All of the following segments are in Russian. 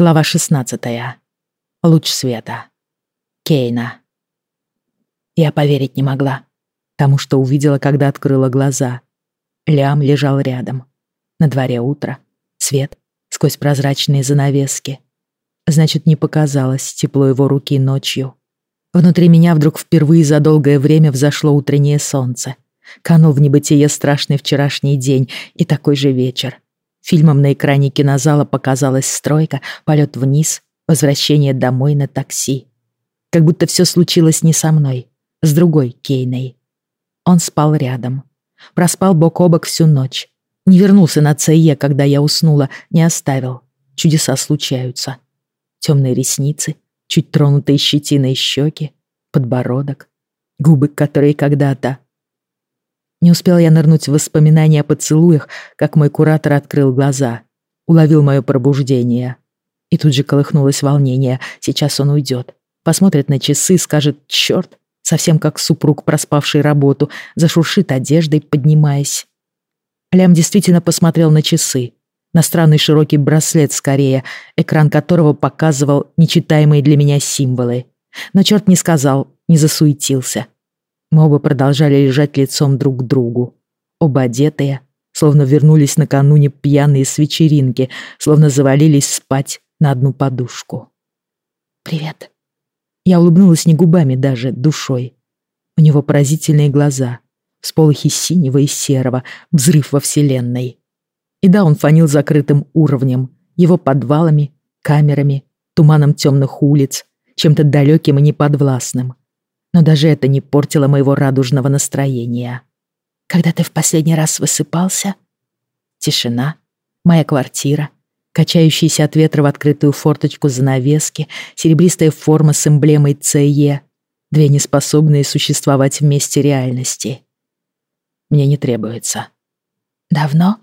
Глава 16. Луч света. Кейна. Я поверить не могла тому, что увидела, когда открыла глаза. Лям лежал рядом. На дворе утро. Свет сквозь прозрачные занавески. Значит, не показалось тепло его руки ночью. Внутри меня вдруг впервые за долгое время взошло утреннее солнце. Канул в небытие страшный вчерашний день и такой же вечер. Фильмом на экране кинозала показалась стройка, полет вниз, возвращение домой на такси. Как будто все случилось не со мной, с другой Кейной. Он спал рядом. Проспал бок о бок всю ночь. Не вернулся на ЦЕ, когда я уснула, не оставил. Чудеса случаются. Темные ресницы, чуть тронутые щетиной щеки, подбородок, губы, которые когда-то не успел я нырнуть в воспоминания о поцелуях, как мой куратор открыл глаза, уловил мое пробуждение. И тут же колыхнулось волнение. Сейчас он уйдет. Посмотрит на часы, скажет «Чёрт!» Совсем как супруг, проспавший работу, зашуршит одеждой, поднимаясь. Лям действительно посмотрел на часы. На странный широкий браслет скорее, экран которого показывал нечитаемые для меня символы. Но черт не сказал, не засуетился. Мы оба продолжали лежать лицом друг к другу. Оба одетые, словно вернулись накануне пьяные с вечеринки, словно завалились спать на одну подушку. «Привет». Я улыбнулась не губами даже, душой. У него поразительные глаза, всполохи синего и серого, взрыв во вселенной. И да, он фанил закрытым уровнем, его подвалами, камерами, туманом темных улиц, чем-то далеким и неподвластным но даже это не портило моего радужного настроения. Когда ты в последний раз высыпался? Тишина, моя квартира, качающиеся от ветра в открытую форточку занавески, серебристая форма с эмблемой ЦЕ, две неспособные существовать вместе реальности. Мне не требуется. Давно?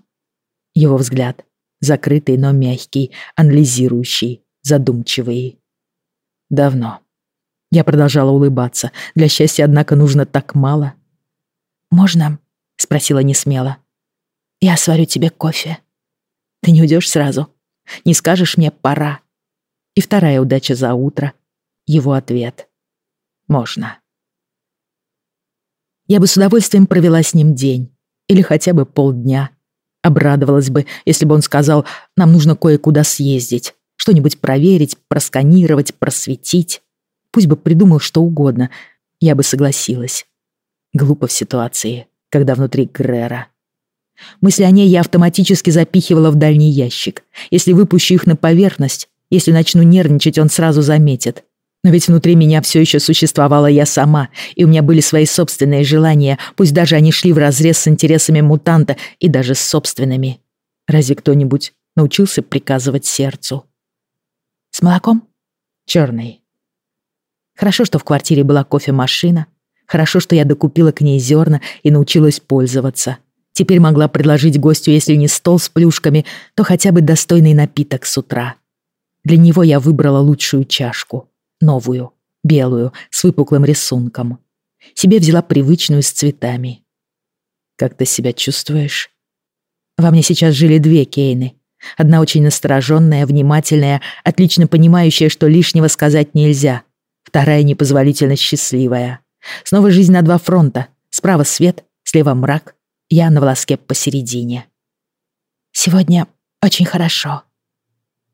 Его взгляд, закрытый, но мягкий, анализирующий, задумчивый. Давно. Я продолжала улыбаться. Для счастья, однако, нужно так мало. «Можно?» — спросила несмело. «Я сварю тебе кофе. Ты не уйдешь сразу? Не скажешь мне «пора»?» И вторая удача за утро. Его ответ. «Можно». Я бы с удовольствием провела с ним день. Или хотя бы полдня. Обрадовалась бы, если бы он сказал, нам нужно кое-куда съездить. Что-нибудь проверить, просканировать, просветить. Пусть бы придумал что угодно, я бы согласилась. Глупо в ситуации, когда внутри Грера. Мысли о ней я автоматически запихивала в дальний ящик. Если выпущу их на поверхность, если начну нервничать, он сразу заметит. Но ведь внутри меня все еще существовала я сама, и у меня были свои собственные желания, пусть даже они шли вразрез с интересами мутанта и даже с собственными. Разве кто-нибудь научился приказывать сердцу? С молоком? Черный. Хорошо, что в квартире была кофемашина. Хорошо, что я докупила к ней зерна и научилась пользоваться. Теперь могла предложить гостю, если не стол с плюшками, то хотя бы достойный напиток с утра. Для него я выбрала лучшую чашку. Новую, белую, с выпуклым рисунком. Себе взяла привычную с цветами. «Как ты себя чувствуешь?» Во мне сейчас жили две Кейны. Одна очень настороженная, внимательная, отлично понимающая, что лишнего сказать нельзя — Вторая непозволительно счастливая. Снова жизнь на два фронта. Справа свет, слева мрак. Я на волоске посередине. Сегодня очень хорошо.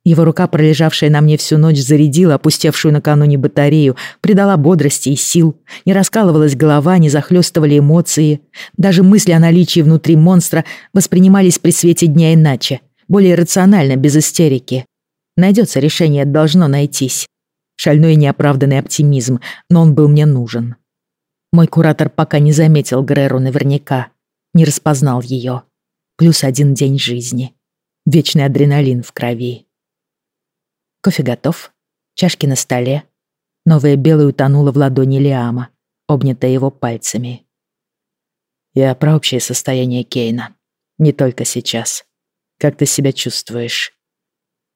Его рука, пролежавшая на мне всю ночь, зарядила опустевшую накануне батарею, придала бодрости и сил. Не раскалывалась голова, не захлестывали эмоции. Даже мысли о наличии внутри монстра воспринимались при свете дня иначе, более рационально, без истерики. Найдется решение, должно найтись. Шальной и неоправданный оптимизм, но он был мне нужен. Мой куратор пока не заметил Греру наверняка, не распознал ее. Плюс один день жизни. Вечный адреналин в крови. Кофе готов, чашки на столе. Новая белая утонула в ладони Лиама, обнятая его пальцами. Я про общее состояние Кейна. Не только сейчас. Как ты себя чувствуешь?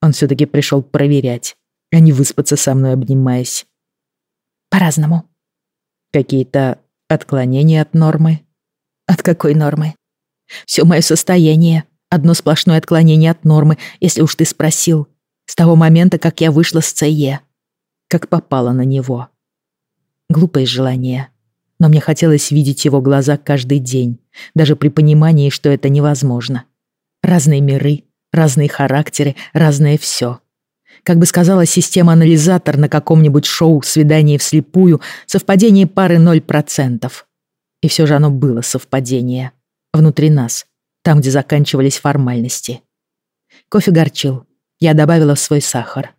Он все-таки пришел проверять, а не выспаться со мной, обнимаясь. По-разному. Какие-то отклонения от нормы? От какой нормы? Все мое состояние — одно сплошное отклонение от нормы, если уж ты спросил. С того момента, как я вышла с ЦЕ. Как попала на него. Глупое желание. Но мне хотелось видеть его глаза каждый день, даже при понимании, что это невозможно. Разные миры, разные характеры, разное все. Как бы сказала система-анализатор на каком-нибудь шоу «Свидание вслепую», совпадение пары 0%. И все же оно было совпадение. Внутри нас, там, где заканчивались формальности. Кофе горчил. Я добавила в свой сахар.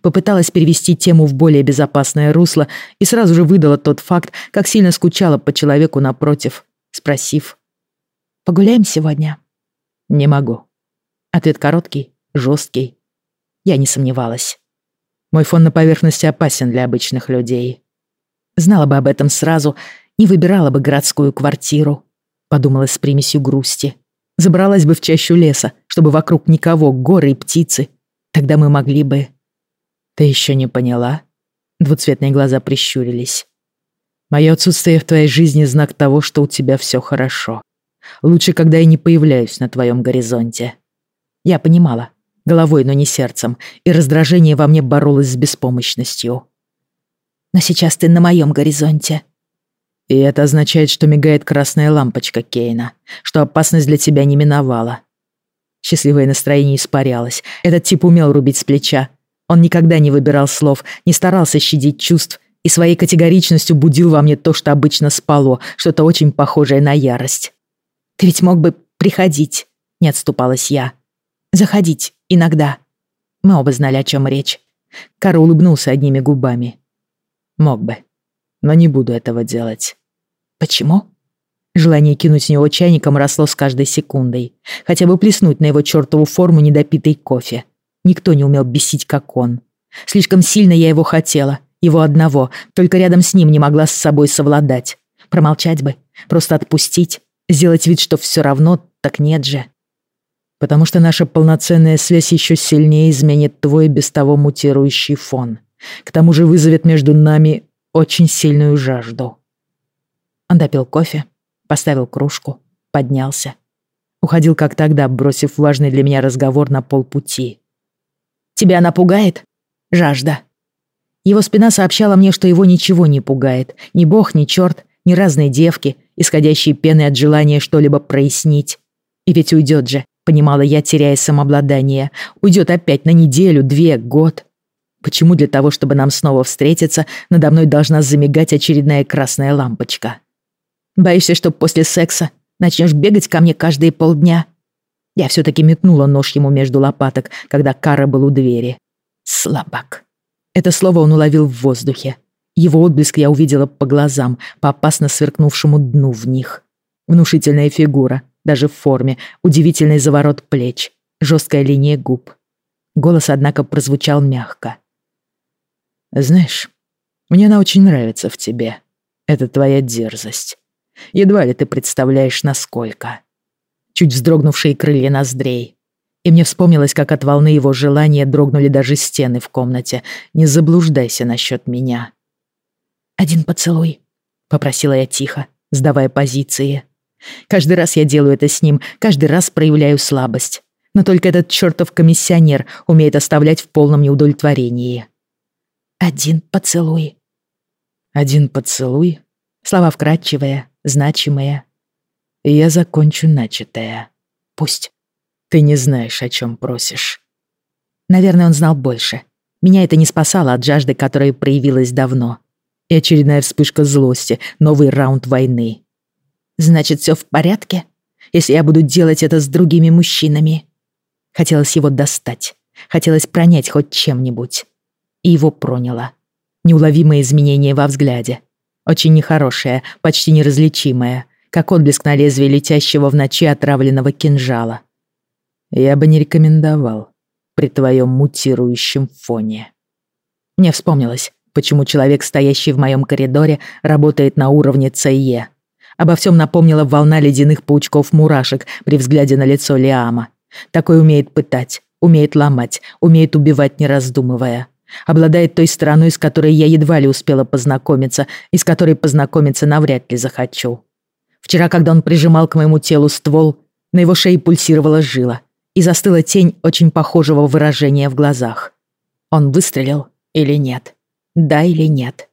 Попыталась перевести тему в более безопасное русло и сразу же выдала тот факт, как сильно скучала по человеку напротив, спросив. «Погуляем сегодня?» «Не могу». Ответ короткий, жесткий. Я не сомневалась. Мой фон на поверхности опасен для обычных людей. Знала бы об этом сразу, не выбирала бы городскую квартиру, подумала с примесью грусти. Забралась бы в чащу леса, чтобы вокруг никого, горы и птицы. Тогда мы могли бы... Ты еще не поняла? Двуцветные глаза прищурились. Мое отсутствие в твоей жизни знак того, что у тебя все хорошо. Лучше, когда я не появляюсь на твоем горизонте. Я понимала, головой, но не сердцем, и раздражение во мне боролось с беспомощностью. Но сейчас ты на моем горизонте. И это означает, что мигает красная лампочка Кейна, что опасность для тебя не миновала. Счастливое настроение испарялось. Этот тип умел рубить с плеча. Он никогда не выбирал слов, не старался щадить чувств и своей категоричностью будил во мне то, что обычно спало, что-то очень похожее на ярость. «Ты ведь мог бы приходить», — не отступалась я. «Заходить иногда». Мы оба знали, о чем речь. Кара улыбнулся одними губами. «Мог бы, но не буду этого делать». «Почему?» Желание кинуть в него чайником росло с каждой секундой. Хотя бы плеснуть на его чертову форму недопитый кофе. Никто не умел бесить, как он. Слишком сильно я его хотела, его одного, только рядом с ним не могла с собой совладать. Промолчать бы, просто отпустить, сделать вид, что все равно, так нет же. Потому что наша полноценная связь еще сильнее изменит твой без того мутирующий фон. К тому же вызовет между нами очень сильную жажду. Он допил кофе, поставил кружку, поднялся. Уходил как тогда, бросив важный для меня разговор на полпути. «Тебя она пугает? Жажда». Его спина сообщала мне, что его ничего не пугает. Ни бог, ни черт, ни разные девки, исходящие пеной от желания что-либо прояснить. И ведь уйдет же, понимала я, теряя самообладание. Уйдет опять на неделю, две, год. Почему для того, чтобы нам снова встретиться, надо мной должна замигать очередная красная лампочка? Боишься, что после секса начнешь бегать ко мне каждые полдня? Я все-таки метнула нож ему между лопаток, когда Кара был у двери. Слабак. Это слово он уловил в воздухе. Его отблеск я увидела по глазам, по опасно сверкнувшему дну в них. Внушительная фигура, даже в форме, удивительный заворот плеч, жесткая линия губ. Голос, однако, прозвучал мягко. «Знаешь, мне она очень нравится в тебе. Это твоя дерзость. Едва ли ты представляешь, насколько. Чуть вздрогнувшие крылья ноздрей. И мне вспомнилось, как от волны его желания дрогнули даже стены в комнате. Не заблуждайся насчет меня. «Один поцелуй», — попросила я тихо, сдавая позиции. Каждый раз я делаю это с ним, каждый раз проявляю слабость. Но только этот чертов комиссионер умеет оставлять в полном неудовлетворении. «Один поцелуй». «Один поцелуй?» Слова вкрадчивые, значимые. И я закончу начатое. Пусть. Ты не знаешь, о чем просишь. Наверное, он знал больше. Меня это не спасало от жажды, которая проявилась давно. И очередная вспышка злости, новый раунд войны. Значит, все в порядке, если я буду делать это с другими мужчинами? Хотелось его достать. Хотелось пронять хоть чем-нибудь. И его проняло. Неуловимое изменение во взгляде, очень нехорошее, почти неразличимое, как отблеск на лезвии летящего в ночи отравленного кинжала. Я бы не рекомендовал при твоем мутирующем фоне. Мне вспомнилось, почему человек, стоящий в моем коридоре, работает на уровне ЦЕ. Обо всем напомнила волна ледяных паучков-мурашек при взгляде на лицо Лиама. Такой умеет пытать, умеет ломать, умеет убивать, не раздумывая обладает той стороной, с которой я едва ли успела познакомиться и с которой познакомиться навряд ли захочу. Вчера, когда он прижимал к моему телу ствол, на его шее пульсировала жила и застыла тень очень похожего выражения в глазах. Он выстрелил или нет? Да или нет?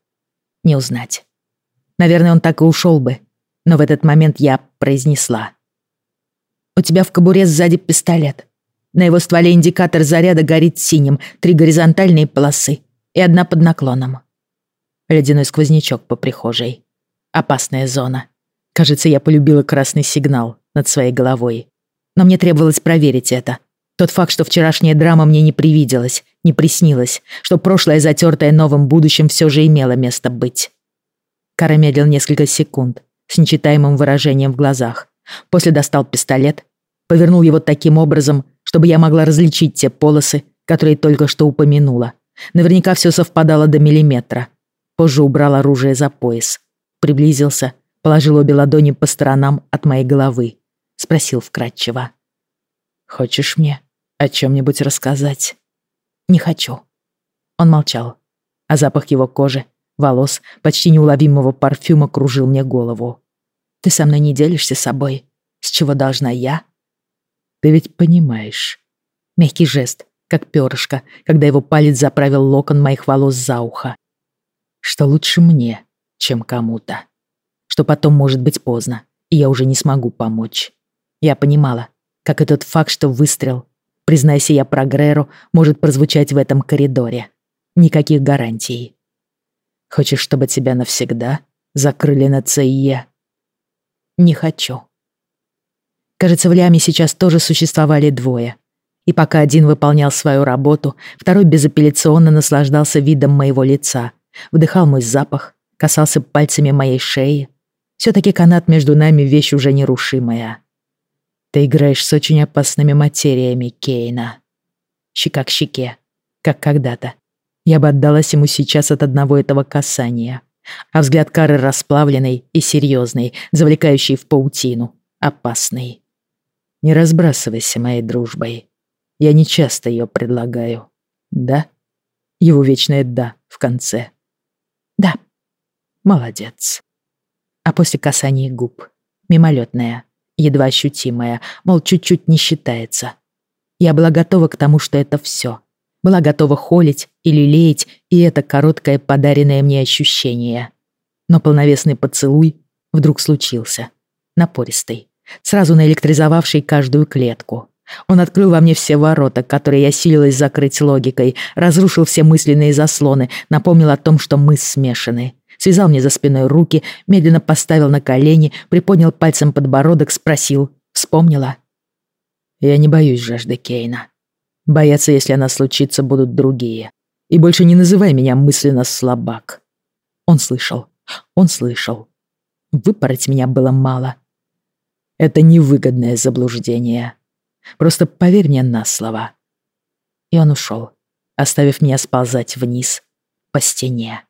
Не узнать. Наверное, он так и ушел бы. Но в этот момент я произнесла. «У тебя в кобуре сзади пистолет. На его стволе индикатор заряда горит синим, три горизонтальные полосы и одна под наклоном. Ледяной сквознячок по прихожей. Опасная зона. Кажется, я полюбила красный сигнал над своей головой. Но мне требовалось проверить это. Тот факт, что вчерашняя драма мне не привиделась, не приснилась, что прошлое, затертое новым будущим, все же имело место быть. Кара медлил несколько секунд, с нечитаемым выражением в глазах. После достал пистолет, повернул его таким образом, чтобы я могла различить те полосы, которые только что упомянула. Наверняка все совпадало до миллиметра. Позже убрал оружие за пояс. Приблизился, положил обе ладони по сторонам от моей головы. Спросил вкратчиво. «Хочешь мне о чем-нибудь рассказать?» «Не хочу». Он молчал, а запах его кожи, волос, почти неуловимого парфюма кружил мне голову. «Ты со мной не делишься собой? С чего должна я?» «Ты ведь понимаешь». Мягкий жест, как перышко, когда его палец заправил локон моих волос за ухо. Что лучше мне, чем кому-то. Что потом может быть поздно, и я уже не смогу помочь. Я понимала, как этот факт, что выстрел, признайся я про Греру, может прозвучать в этом коридоре. Никаких гарантий. Хочешь, чтобы тебя навсегда закрыли на ЦИЕ? Не хочу. Кажется, в Ляме сейчас тоже существовали двое. И пока один выполнял свою работу, второй безапелляционно наслаждался видом моего лица, вдыхал мой запах, касался пальцами моей шеи. Все-таки канат между нами вещь уже нерушимая. Ты играешь с очень опасными материями, Кейна. Щека к щеке, как когда-то. Я бы отдалась ему сейчас от одного этого касания. А взгляд Кары расплавленный и серьезный, завлекающий в паутину, опасный. Не разбрасывайся моей дружбой. Я не часто ее предлагаю. Да? Его вечное «да» в конце. Да. Молодец. А после касания губ. Мимолетная, едва ощутимая, мол, чуть-чуть не считается. Я была готова к тому, что это все. Была готова холить или леять, и это короткое подаренное мне ощущение. Но полновесный поцелуй вдруг случился. Напористый. Сразу наэлектризовавший каждую клетку. Он открыл во мне все ворота, которые я силилась закрыть логикой, разрушил все мысленные заслоны, напомнил о том, что мы смешаны. Связал мне за спиной руки, медленно поставил на колени, приподнял пальцем подбородок, спросил «Вспомнила?» «Я не боюсь жажды Кейна. Бояться, если она случится, будут другие. И больше не называй меня мысленно слабак». Он слышал. Он слышал. Выпороть меня было мало. Это невыгодное заблуждение. Просто поверь мне на слово». И он ушел, оставив меня сползать вниз по стене.